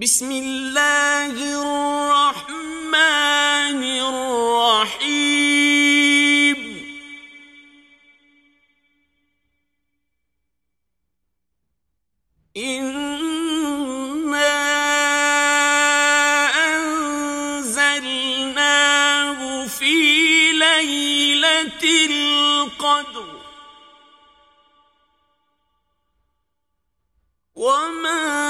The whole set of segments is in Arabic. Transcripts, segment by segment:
بسم اللہ الرحمن الرحیم انا انزلناه في ليلة القدر وما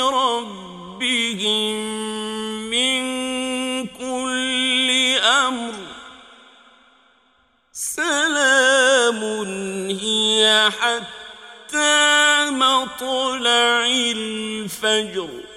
ربهم من كل أمر سلام هي حتى مطلع الفجر